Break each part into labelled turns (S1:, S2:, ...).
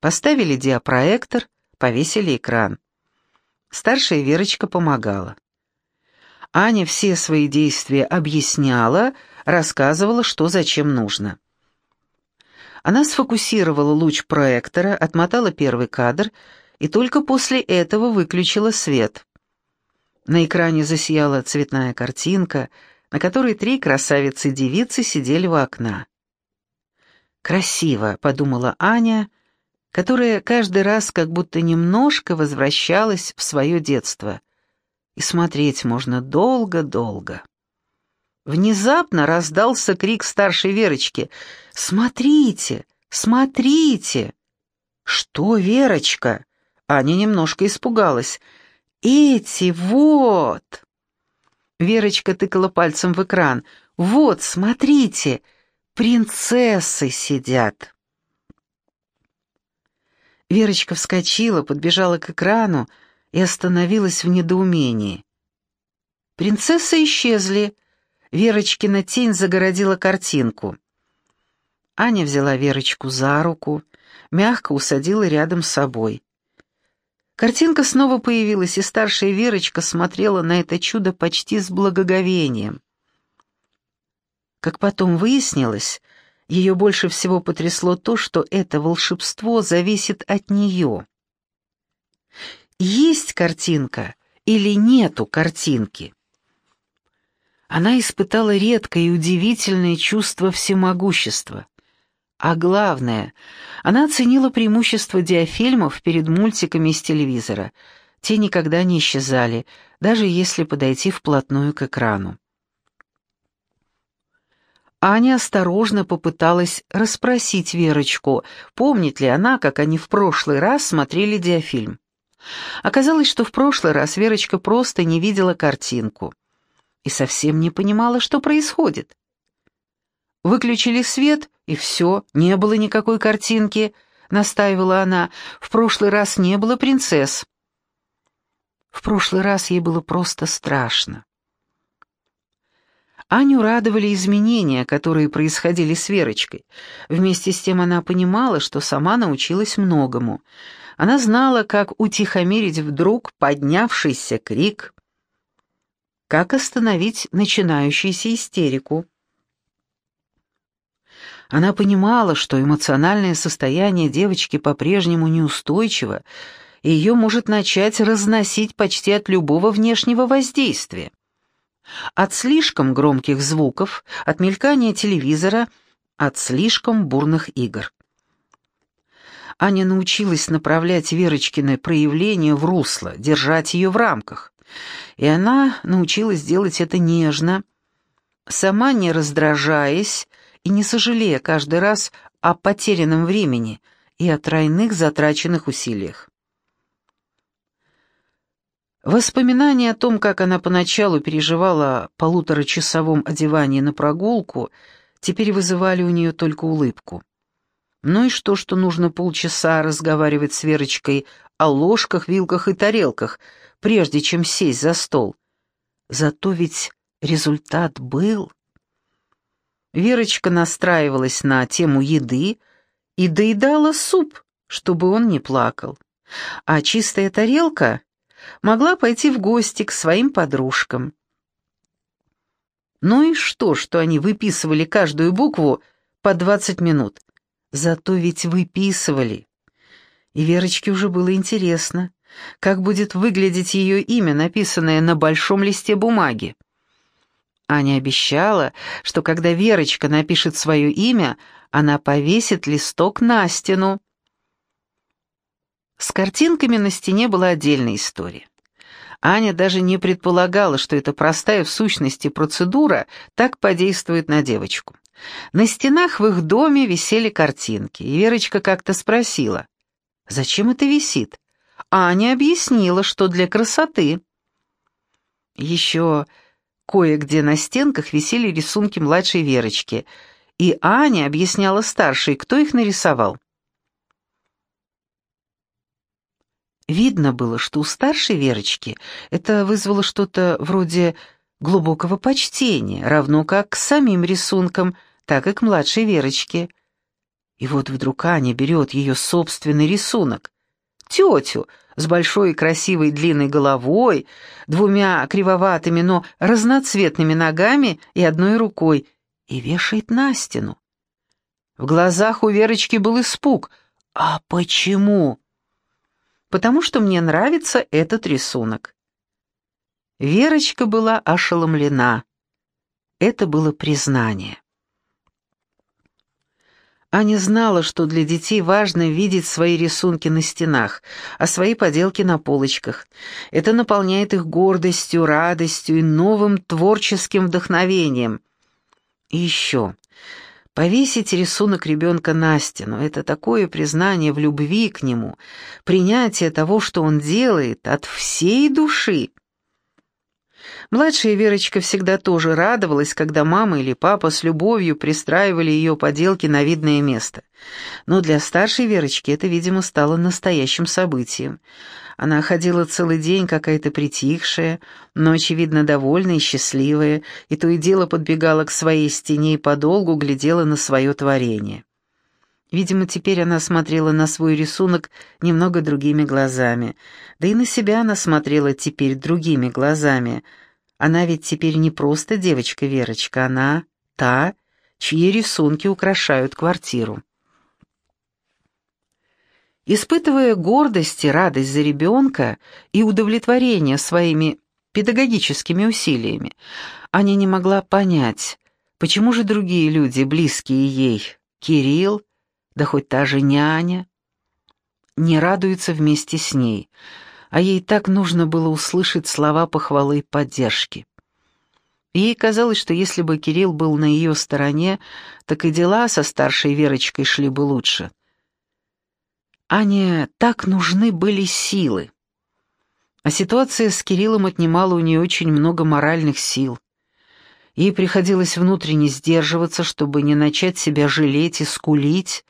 S1: Поставили диапроектор, повесили экран. Старшая Верочка помогала. Аня все свои действия объясняла, рассказывала, что зачем нужно. Она сфокусировала луч проектора, отмотала первый кадр и только после этого выключила свет. На экране засияла цветная картинка, на которой три красавицы-девицы сидели у окна. «Красиво», — подумала Аня, которая каждый раз как будто немножко возвращалась в свое детство. И смотреть можно долго-долго. Внезапно раздался крик старшей Верочки. «Смотрите! Смотрите!» «Что, Верочка?» Аня немножко испугалась. «Эти, вот!» Верочка тыкала пальцем в экран. «Вот, смотрите, принцессы сидят!» Верочка вскочила, подбежала к экрану и остановилась в недоумении. Принцессы исчезли. Верочкина тень загородила картинку. Аня взяла Верочку за руку, мягко усадила рядом с собой. Картинка снова появилась, и старшая Верочка смотрела на это чудо почти с благоговением. Как потом выяснилось, ее больше всего потрясло то, что это волшебство зависит от нее. Есть картинка или нету картинки? Она испытала редкое и удивительное чувство всемогущества. А главное, она оценила преимущество диафильмов перед мультиками из телевизора. Те никогда не исчезали, даже если подойти вплотную к экрану. Аня осторожно попыталась расспросить Верочку, помнит ли она, как они в прошлый раз смотрели диафильм. Оказалось, что в прошлый раз Верочка просто не видела картинку и совсем не понимала, что происходит. Выключили свет, и все, не было никакой картинки, настаивала она. В прошлый раз не было принцесс. В прошлый раз ей было просто страшно. Аню радовали изменения, которые происходили с Верочкой. Вместе с тем она понимала, что сама научилась многому. Она знала, как утихомирить вдруг поднявшийся крик, как остановить начинающуюся истерику. Она понимала, что эмоциональное состояние девочки по-прежнему неустойчиво, и ее может начать разносить почти от любого внешнего воздействия. От слишком громких звуков, от мелькания телевизора, от слишком бурных игр. Аня научилась направлять Верочкины проявления в русло, держать ее в рамках. И она научилась делать это нежно, сама не раздражаясь, и не сожалея каждый раз о потерянном времени и о тройных затраченных усилиях. Воспоминания о том, как она поначалу переживала полуторачасовом одевании на прогулку, теперь вызывали у нее только улыбку. Ну и что, что нужно полчаса разговаривать с Верочкой о ложках, вилках и тарелках, прежде чем сесть за стол? Зато ведь результат был. Верочка настраивалась на тему еды и доедала суп, чтобы он не плакал. А чистая тарелка могла пойти в гости к своим подружкам. Ну и что, что они выписывали каждую букву по 20 минут? Зато ведь выписывали. И Верочке уже было интересно, как будет выглядеть ее имя, написанное на большом листе бумаги. Аня обещала, что когда Верочка напишет свое имя, она повесит листок на стену. С картинками на стене была отдельная история. Аня даже не предполагала, что эта простая в сущности процедура так подействует на девочку. На стенах в их доме висели картинки, и Верочка как-то спросила, «Зачем это висит?» Аня объяснила, что для красоты. Еще Кое-где на стенках висели рисунки младшей Верочки, и Аня объясняла старшей, кто их нарисовал. Видно было, что у старшей Верочки это вызвало что-то вроде глубокого почтения, равно как к самим рисункам, так и к младшей Верочке. И вот вдруг Аня берет ее собственный рисунок. Тетю с большой красивой длинной головой, двумя кривоватыми, но разноцветными ногами и одной рукой, и вешает на стену. В глазах у Верочки был испуг. «А почему?» «Потому что мне нравится этот рисунок». Верочка была ошеломлена. Это было признание. Аня знала, что для детей важно видеть свои рисунки на стенах, а свои поделки на полочках. Это наполняет их гордостью, радостью и новым творческим вдохновением. И еще. Повесить рисунок ребенка на стену — это такое признание в любви к нему, принятие того, что он делает, от всей души. Младшая Верочка всегда тоже радовалась, когда мама или папа с любовью пристраивали ее поделки на видное место. Но для старшей Верочки это, видимо, стало настоящим событием. Она ходила целый день какая-то притихшая, но, очевидно, довольная и счастливая, и то и дело подбегала к своей стене и подолгу глядела на свое творение. Видимо, теперь она смотрела на свой рисунок немного другими глазами. Да и на себя она смотрела теперь другими глазами. Она ведь теперь не просто девочка Верочка, она та, чьи рисунки украшают квартиру. Испытывая гордость и радость за ребенка и удовлетворение своими педагогическими усилиями, Аня не могла понять, почему же другие люди, близкие ей, Кирилл, да хоть та же няня, не радуется вместе с ней, а ей так нужно было услышать слова похвалы и поддержки. Ей казалось, что если бы Кирилл был на ее стороне, так и дела со старшей Верочкой шли бы лучше. Ане так нужны были силы. А ситуация с Кириллом отнимала у нее очень много моральных сил. Ей приходилось внутренне сдерживаться, чтобы не начать себя жалеть и скулить,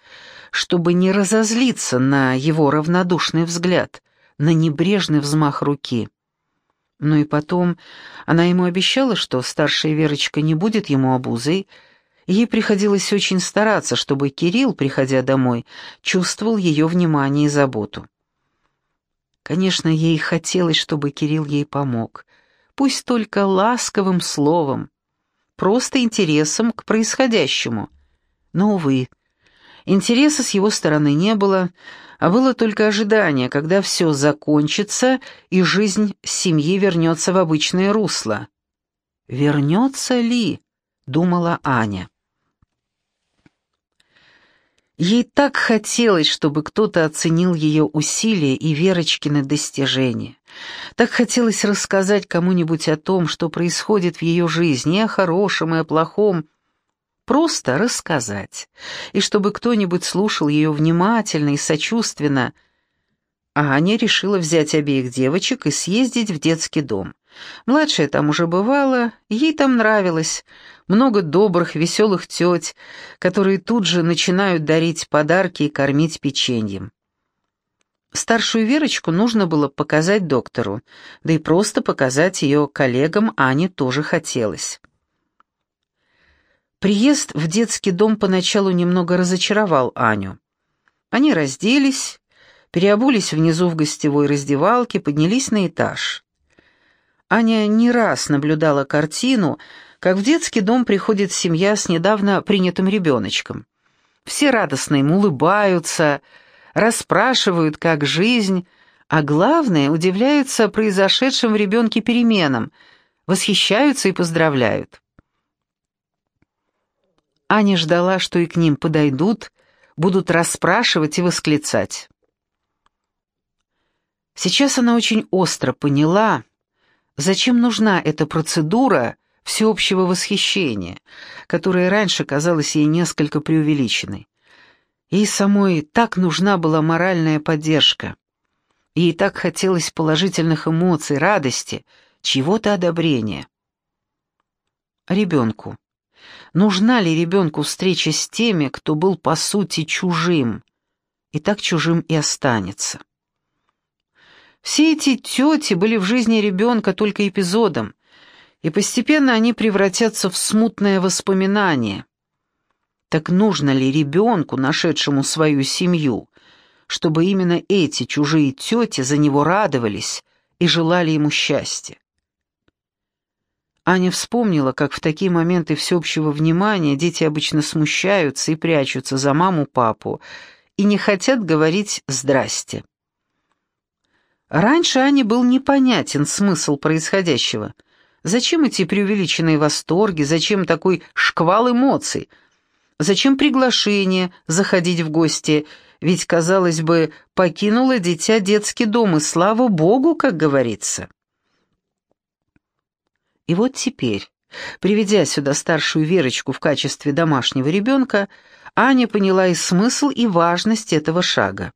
S1: чтобы не разозлиться на его равнодушный взгляд, на небрежный взмах руки. Ну и потом она ему обещала, что старшая Верочка не будет ему обузой, Ей приходилось очень стараться, чтобы Кирилл, приходя домой, чувствовал ее внимание и заботу. Конечно, ей хотелось, чтобы Кирилл ей помог, пусть только ласковым словом, просто интересом к происходящему. Но, увы, интереса с его стороны не было, а было только ожидание, когда все закончится и жизнь семьи вернется в обычное русло. «Вернется ли?» — думала Аня. Ей так хотелось, чтобы кто-то оценил ее усилия и Верочкины достижения. Так хотелось рассказать кому-нибудь о том, что происходит в ее жизни, о хорошем, и о плохом. Просто рассказать. И чтобы кто-нибудь слушал ее внимательно и сочувственно. А Аня решила взять обеих девочек и съездить в детский дом. Младшая там уже бывала, ей там нравилось. Много добрых, веселых теть, которые тут же начинают дарить подарки и кормить печеньем. Старшую Верочку нужно было показать доктору, да и просто показать ее коллегам Ане тоже хотелось. Приезд в детский дом поначалу немного разочаровал Аню. Они разделись, переобулись внизу в гостевой раздевалке, поднялись на этаж. Аня не раз наблюдала картину, как в детский дом приходит семья с недавно принятым ребеночком. Все радостно ему улыбаются, расспрашивают, как жизнь, а главное, удивляются произошедшим в ребенке переменам, восхищаются и поздравляют. Аня ждала, что и к ним подойдут, будут расспрашивать и восклицать. Сейчас она очень остро поняла, Зачем нужна эта процедура всеобщего восхищения, которая раньше казалась ей несколько преувеличенной? Ей самой так нужна была моральная поддержка. Ей так хотелось положительных эмоций, радости, чего-то одобрения. Ребенку. Нужна ли ребенку встреча с теми, кто был по сути чужим, и так чужим и останется? Все эти тети были в жизни ребенка только эпизодом, и постепенно они превратятся в смутное воспоминание. Так нужно ли ребенку, нашедшему свою семью, чтобы именно эти чужие тети за него радовались и желали ему счастья? Аня вспомнила, как в такие моменты всеобщего внимания дети обычно смущаются и прячутся за маму-папу и не хотят говорить «здрасте». Раньше Ане был непонятен смысл происходящего. Зачем эти преувеличенные восторги, зачем такой шквал эмоций? Зачем приглашение заходить в гости? Ведь, казалось бы, покинуло дитя детский дом, и слава богу, как говорится. И вот теперь, приведя сюда старшую Верочку в качестве домашнего ребенка, Аня поняла и смысл, и важность этого шага.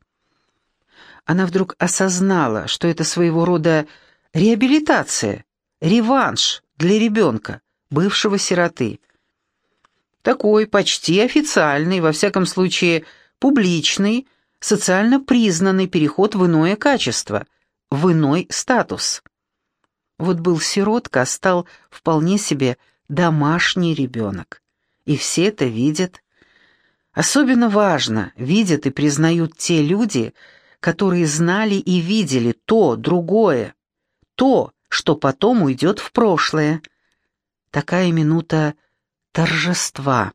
S1: Она вдруг осознала, что это своего рода реабилитация, реванш для ребенка, бывшего сироты. Такой почти официальный, во всяком случае публичный, социально признанный переход в иное качество, в иной статус. Вот был сиротка, а стал вполне себе домашний ребенок. И все это видят. Особенно важно, видят и признают те люди, которые знали и видели то, другое, то, что потом уйдет в прошлое. Такая минута торжества.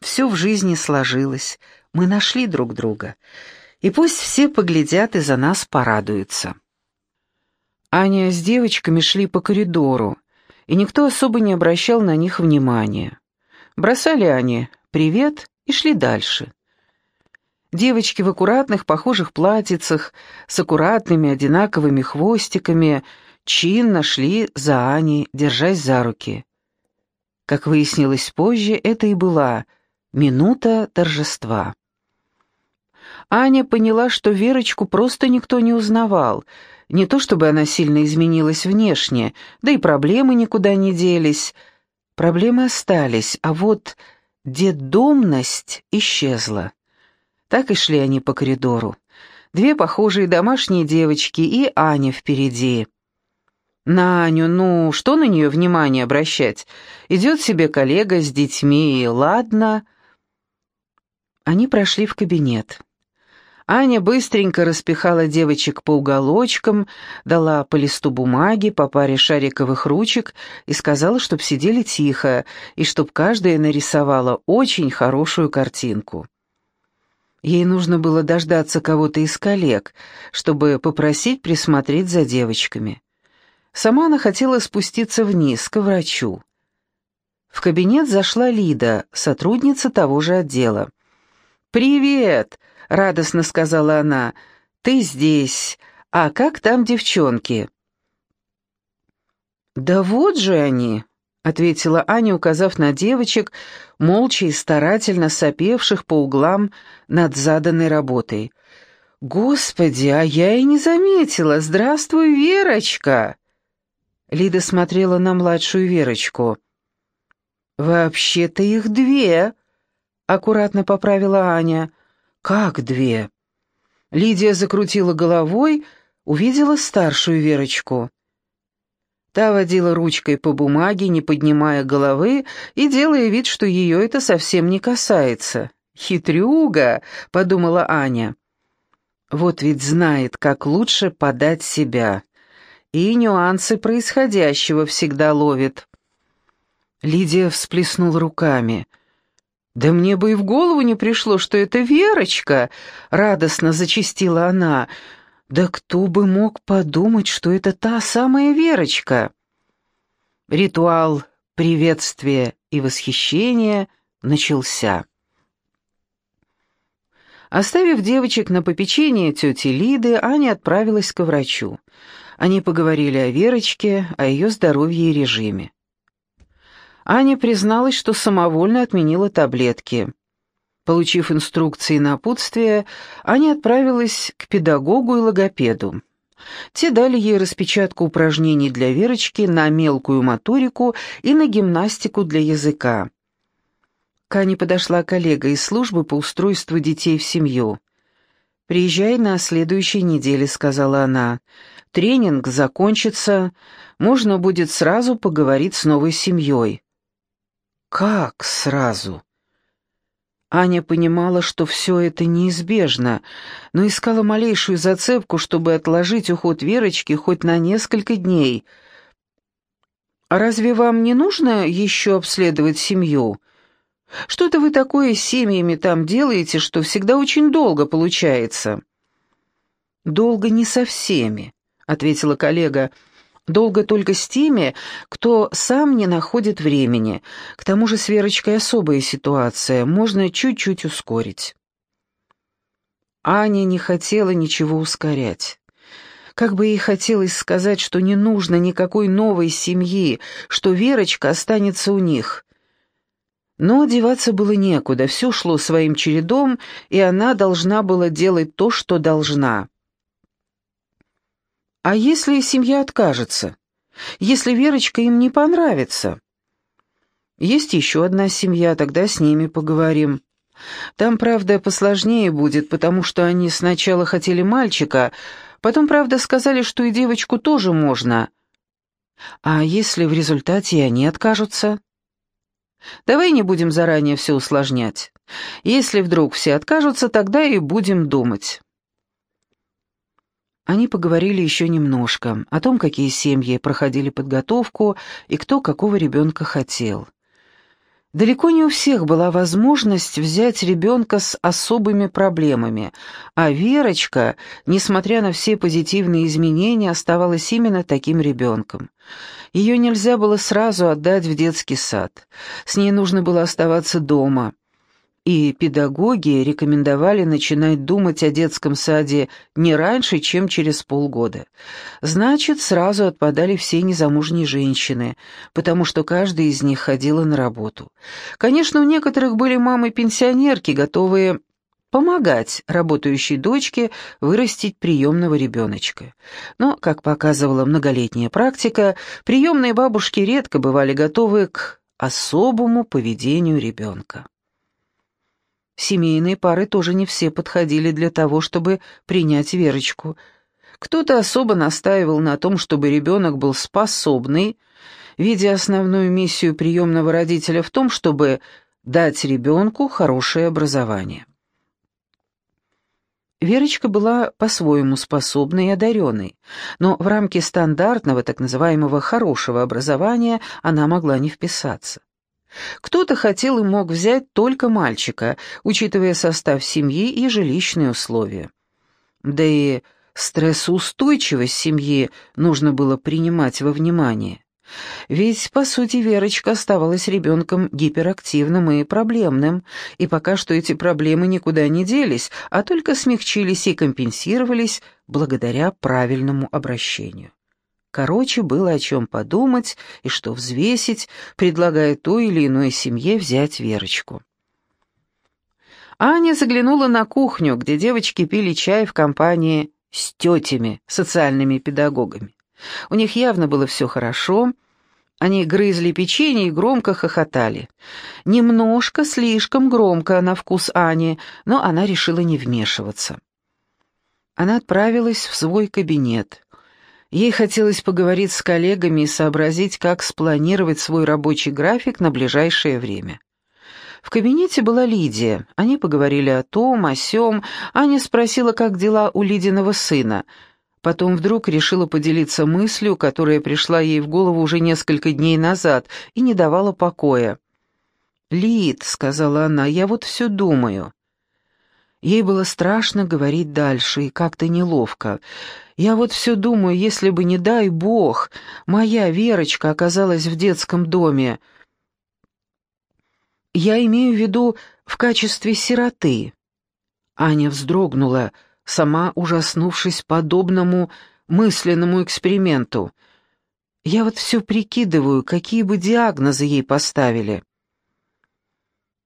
S1: Все в жизни сложилось, мы нашли друг друга, и пусть все поглядят и за нас порадуются. Аня с девочками шли по коридору, и никто особо не обращал на них внимания. Бросали они «привет» и шли дальше. Девочки в аккуратных, похожих платьицах, с аккуратными одинаковыми хвостиками, чинно шли за Аней, держась за руки. Как выяснилось позже, это и была минута торжества. Аня поняла, что Верочку просто никто не узнавал — не то чтобы она сильно изменилась внешне, да и проблемы никуда не делись. Проблемы остались, а вот детдомность исчезла. Так и шли они по коридору. Две похожие домашние девочки и Аня впереди. На Аню, ну, что на нее внимание обращать? Идет себе коллега с детьми, ладно. Они прошли в кабинет. Аня быстренько распихала девочек по уголочкам, дала по листу бумаги, по паре шариковых ручек и сказала, чтоб сидели тихо, и чтоб каждая нарисовала очень хорошую картинку. Ей нужно было дождаться кого-то из коллег, чтобы попросить присмотреть за девочками. Сама она хотела спуститься вниз, к врачу. В кабинет зашла Лида, сотрудница того же отдела. «Привет!» — радостно сказала она. «Ты здесь. А как там девчонки?» «Да вот же они», — ответила Аня, указав на девочек, молча и старательно сопевших по углам над заданной работой. «Господи, а я и не заметила! Здравствуй, Верочка!» Лида смотрела на младшую Верочку. «Вообще-то их две», — аккуратно поправила Аня. «Как две?» Лидия закрутила головой, увидела старшую Верочку. Та водила ручкой по бумаге, не поднимая головы и делая вид, что ее это совсем не касается. «Хитрюга!» — подумала Аня. «Вот ведь знает, как лучше подать себя. И нюансы происходящего всегда ловит». Лидия всплеснула руками — «Да мне бы и в голову не пришло, что это Верочка!» — радостно зачастила она. «Да кто бы мог подумать, что это та самая Верочка?» Ритуал приветствия и восхищения начался. Оставив девочек на попечение тети Лиды, Аня отправилась к врачу. Они поговорили о Верочке, о ее здоровье и режиме. Аня призналась, что самовольно отменила таблетки. Получив инструкции и напутствие, Аня отправилась к педагогу и логопеду. Те дали ей распечатку упражнений для Верочки на мелкую моторику и на гимнастику для языка. К Ане подошла коллега из службы по устройству детей в семью. «Приезжай на следующей неделе», — сказала она. «Тренинг закончится, можно будет сразу поговорить с новой семьей». «Как сразу?» Аня понимала, что все это неизбежно, но искала малейшую зацепку, чтобы отложить уход Верочки хоть на несколько дней. «А разве вам не нужно еще обследовать семью? Что-то вы такое с семьями там делаете, что всегда очень долго получается». «Долго не со всеми», — ответила коллега, — Долго только с теми, кто сам не находит времени. К тому же с Верочкой особая ситуация, можно чуть-чуть ускорить. Аня не хотела ничего ускорять. Как бы ей хотелось сказать, что не нужно никакой новой семьи, что Верочка останется у них. Но одеваться было некуда, все шло своим чередом, и она должна была делать то, что должна. А если семья откажется? Если Верочка им не понравится? Есть еще одна семья, тогда с ними поговорим. Там, правда, посложнее будет, потому что они сначала хотели мальчика, потом, правда, сказали, что и девочку тоже можно. А если в результате они откажутся? Давай не будем заранее все усложнять. Если вдруг все откажутся, тогда и будем думать. Они поговорили еще немножко о том, какие семьи проходили подготовку и кто какого ребенка хотел. Далеко не у всех была возможность взять ребенка с особыми проблемами, а Верочка, несмотря на все позитивные изменения, оставалась именно таким ребенком. Ее нельзя было сразу отдать в детский сад, с ней нужно было оставаться дома – и педагоги рекомендовали начинать думать о детском саде не раньше, чем через полгода. Значит, сразу отпадали все незамужние женщины, потому что каждая из них ходила на работу. Конечно, у некоторых были мамы-пенсионерки, готовые помогать работающей дочке вырастить приемного ребеночка. Но, как показывала многолетняя практика, приемные бабушки редко бывали готовы к особому поведению ребенка. Семейные пары тоже не все подходили для того, чтобы принять Верочку. Кто-то особо настаивал на том, чтобы ребенок был способный, видя основную миссию приемного родителя в том, чтобы дать ребенку хорошее образование. Верочка была по-своему способной и одаренной, но в рамки стандартного, так называемого «хорошего образования» она могла не вписаться. Кто-то хотел и мог взять только мальчика, учитывая состав семьи и жилищные условия. Да и стрессоустойчивость семьи нужно было принимать во внимание. Ведь, по сути, Верочка оставалась ребенком гиперактивным и проблемным, и пока что эти проблемы никуда не делись, а только смягчились и компенсировались благодаря правильному обращению. Короче, было о чем подумать и что взвесить, предлагая той или иной семье взять Верочку. Аня заглянула на кухню, где девочки пили чай в компании с тетями, социальными педагогами. У них явно было все хорошо, они грызли печенье и громко хохотали. Немножко, слишком громко на вкус Ани, но она решила не вмешиваться. Она отправилась в свой кабинет. Ей хотелось поговорить с коллегами и сообразить, как спланировать свой рабочий график на ближайшее время. В кабинете была Лидия. Они поговорили о том, о сём. Аня спросила, как дела у Лидиного сына. Потом вдруг решила поделиться мыслью, которая пришла ей в голову уже несколько дней назад и не давала покоя. «Лид», — сказала она, — «я вот все думаю». Ей было страшно говорить дальше и как-то неловко. Я вот все думаю, если бы, не дай бог, моя Верочка оказалась в детском доме. Я имею в виду в качестве сироты. Аня вздрогнула, сама ужаснувшись подобному мысленному эксперименту. Я вот все прикидываю, какие бы диагнозы ей поставили.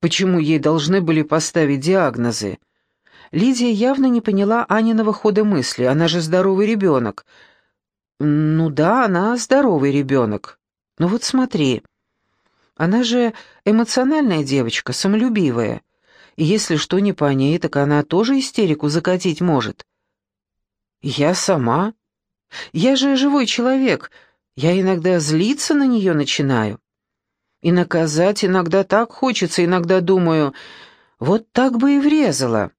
S1: Почему ей должны были поставить диагнозы? Лидия явно не поняла Аниного хода мысли, она же здоровый ребенок. Ну да, она здоровый ребенок. Но вот смотри, она же эмоциональная девочка, самолюбивая. И если что не по ней, так она тоже истерику закатить может. Я сама? Я же живой человек, я иногда злиться на нее начинаю. И наказать иногда так хочется, иногда думаю, Вот так бы и врезала.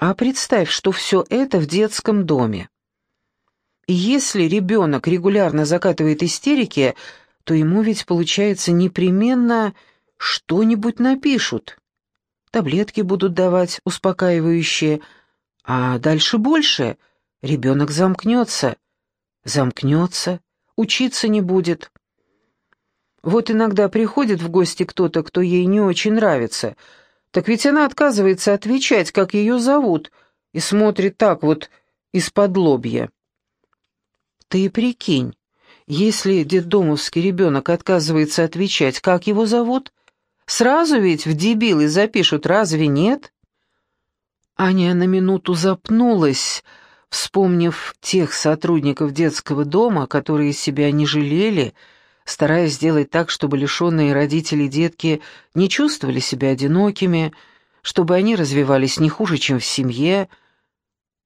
S1: А представь, что все это в детском доме. Если ребенок регулярно закатывает истерики, то ему ведь, получается, непременно что-нибудь напишут. Таблетки будут давать, успокаивающие, а дальше больше. Ребенок замкнется. Замкнется, учиться не будет. Вот иногда приходит в гости кто-то, кто ей не очень нравится — так ведь она отказывается отвечать, как ее зовут, и смотрит так вот из-под лобья. Ты прикинь, если детдомовский ребенок отказывается отвечать, как его зовут, сразу ведь в дебилы запишут, разве нет? Аня на минуту запнулась, вспомнив тех сотрудников детского дома, которые себя не жалели, стараясь сделать так, чтобы лишенные родителей детки не чувствовали себя одинокими, чтобы они развивались не хуже, чем в семье.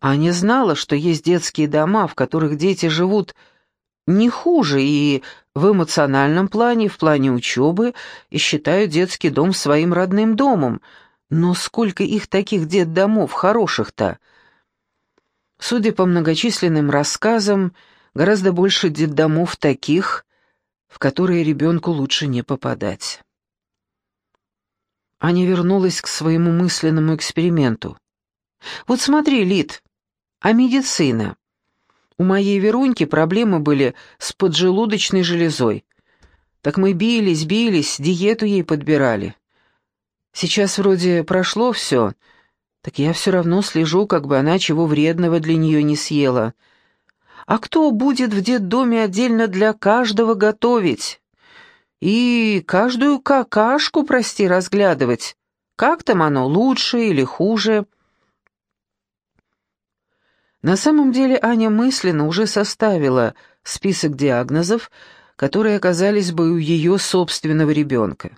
S1: Аня знала, что есть детские дома, в которых дети живут не хуже и в эмоциональном плане, в плане учебы, и считают детский дом своим родным домом. Но сколько их таких детдомов хороших-то? Судя по многочисленным рассказам, гораздо больше детдомов таких, в которые ребенку лучше не попадать. Аня вернулась к своему мысленному эксперименту. «Вот смотри, Лид, а медицина? У моей Веруньки проблемы были с поджелудочной железой. Так мы бились, бились, диету ей подбирали. Сейчас вроде прошло все, так я все равно слежу, как бы она чего вредного для нее не съела». А кто будет в детдоме отдельно для каждого готовить? И каждую какашку, прости, разглядывать. Как там оно, лучше или хуже? На самом деле Аня мысленно уже составила список диагнозов, которые оказались бы у ее собственного ребенка.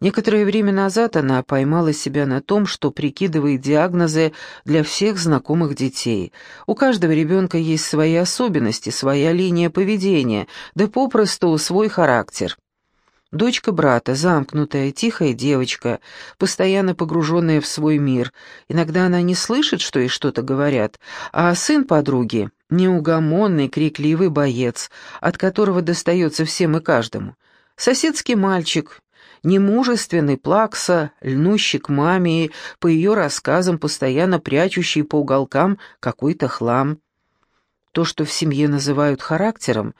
S1: Некоторое время назад она поймала себя на том, что прикидывает диагнозы для всех знакомых детей. У каждого ребенка есть свои особенности, своя линия поведения, да попросту свой характер. Дочка брата, замкнутая, тихая девочка, постоянно погруженная в свой мир. Иногда она не слышит, что ей что-то говорят, а сын подруги — неугомонный, крикливый боец, от которого достается всем и каждому. Соседский мальчик, немужественный плакса, льнущий к маме по ее рассказам, постоянно прячущий по уголкам какой-то хлам. То, что в семье называют характером,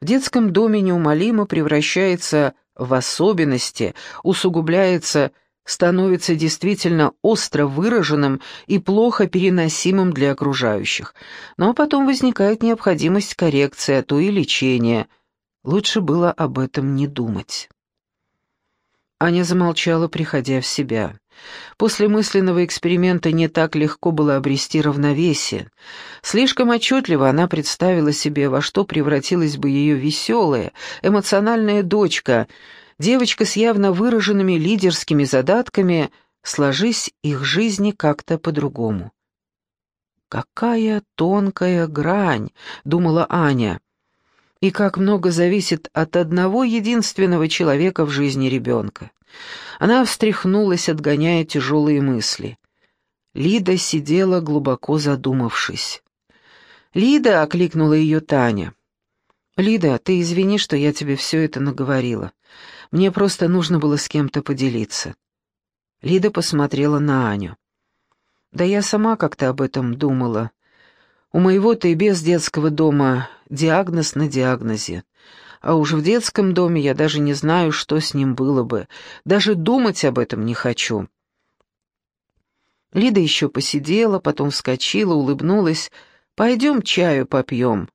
S1: в детском доме неумолимо превращается в особенности, усугубляется, становится действительно остро выраженным и плохо переносимым для окружающих. Но потом возникает необходимость коррекции, а то и лечения. Лучше было об этом не думать. Аня замолчала, приходя в себя. После мысленного эксперимента не так легко было обрести равновесие. Слишком отчетливо она представила себе, во что превратилась бы ее веселая, эмоциональная дочка, девочка с явно выраженными лидерскими задатками, сложись их жизни как-то по-другому. «Какая тонкая грань!» — думала Аня и как много зависит от одного единственного человека в жизни ребенка. Она встряхнулась, отгоняя тяжелые мысли. Лида сидела, глубоко задумавшись. «Лида!» — окликнула ее Таня. «Лида, ты извини, что я тебе все это наговорила. Мне просто нужно было с кем-то поделиться». Лида посмотрела на Аню. «Да я сама как-то об этом думала. У моего-то и без детского дома диагноз на диагнозе. А уж в детском доме я даже не знаю, что с ним было бы. Даже думать об этом не хочу. Лида еще посидела, потом вскочила, улыбнулась. «Пойдем чаю попьем.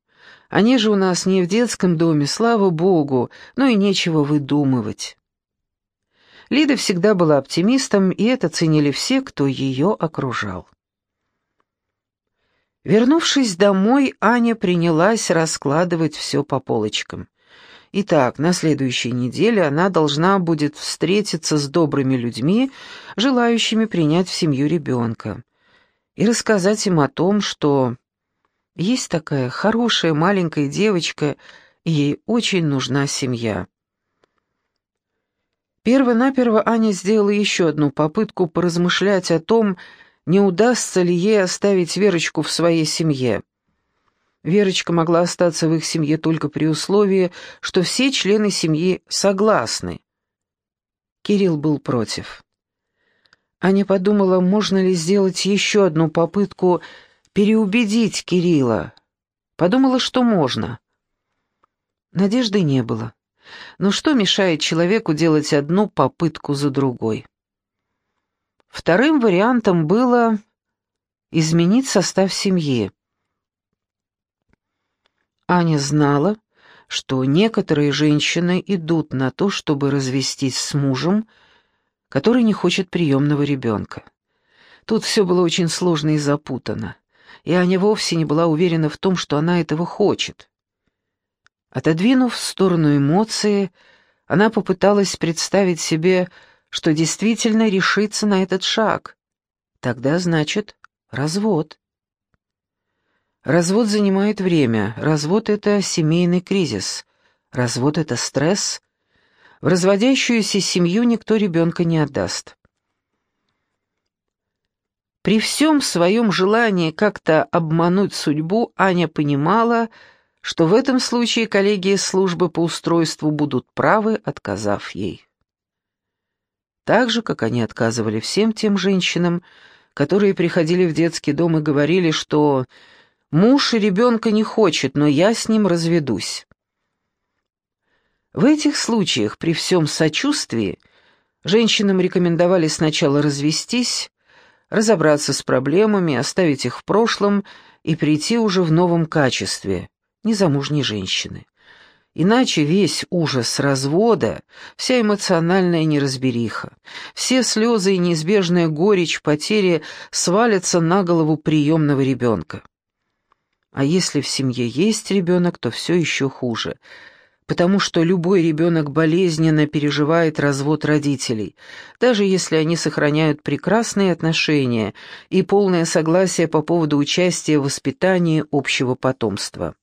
S1: Они же у нас не в детском доме, слава богу, но и нечего выдумывать». Лида всегда была оптимистом, и это ценили все, кто ее окружал. Вернувшись домой, Аня принялась раскладывать все по полочкам. Итак, на следующей неделе она должна будет встретиться с добрыми людьми, желающими принять в семью ребенка, и рассказать им о том, что есть такая хорошая маленькая девочка, и ей очень нужна семья. Первонаперво Аня сделала еще одну попытку поразмышлять о том, не удастся ли ей оставить Верочку в своей семье. Верочка могла остаться в их семье только при условии, что все члены семьи согласны. Кирилл был против. Аня подумала, можно ли сделать еще одну попытку переубедить Кирилла. Подумала, что можно. Надежды не было. Но что мешает человеку делать одну попытку за другой? Вторым вариантом было изменить состав семьи. Аня знала, что некоторые женщины идут на то, чтобы развестись с мужем, который не хочет приемного ребенка. Тут все было очень сложно и запутано, и Аня вовсе не была уверена в том, что она этого хочет. Отодвинув в сторону эмоции, она попыталась представить себе, что действительно решится на этот шаг. Тогда, значит, развод. Развод занимает время, развод — это семейный кризис, развод — это стресс, в разводящуюся семью никто ребенка не отдаст. При всем своем желании как-то обмануть судьбу Аня понимала, что в этом случае коллеги службы по устройству будут правы, отказав ей. Так же, как они отказывали всем тем женщинам, которые приходили в детский дом и говорили, что «муж и ребенка не хочет, но я с ним разведусь». В этих случаях при всем сочувствии женщинам рекомендовали сначала развестись, разобраться с проблемами, оставить их в прошлом и прийти уже в новом качестве, незамужней женщины. Иначе весь ужас развода, вся эмоциональная неразбериха, все слезы и неизбежная горечь потери свалятся на голову приемного ребенка. А если в семье есть ребенок, то все еще хуже — потому что любой ребенок болезненно переживает развод родителей, даже если они сохраняют прекрасные отношения и полное согласие по поводу участия в воспитании общего потомства.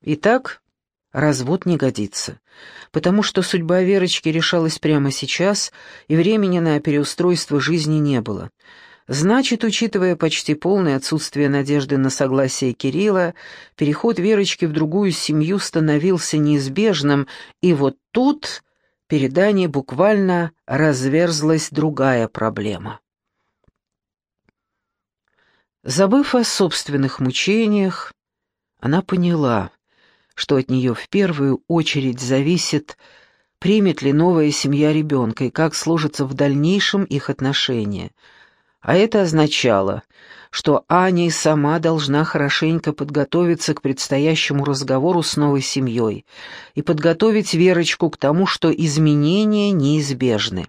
S1: Итак, развод не годится, потому что судьба Верочки решалась прямо сейчас, и времени на переустройство жизни не было – Значит, учитывая почти полное отсутствие надежды на согласие Кирилла, переход Верочки в другую семью становился неизбежным, и вот тут перед Аней буквально разверзлась другая проблема. Забыв о собственных мучениях, она поняла, что от нее в первую очередь зависит, примет ли новая семья ребенка и как сложатся в дальнейшем их отношения — а это означало, что Аня и сама должна хорошенько подготовиться к предстоящему разговору с новой семьей и подготовить Верочку к тому, что изменения неизбежны.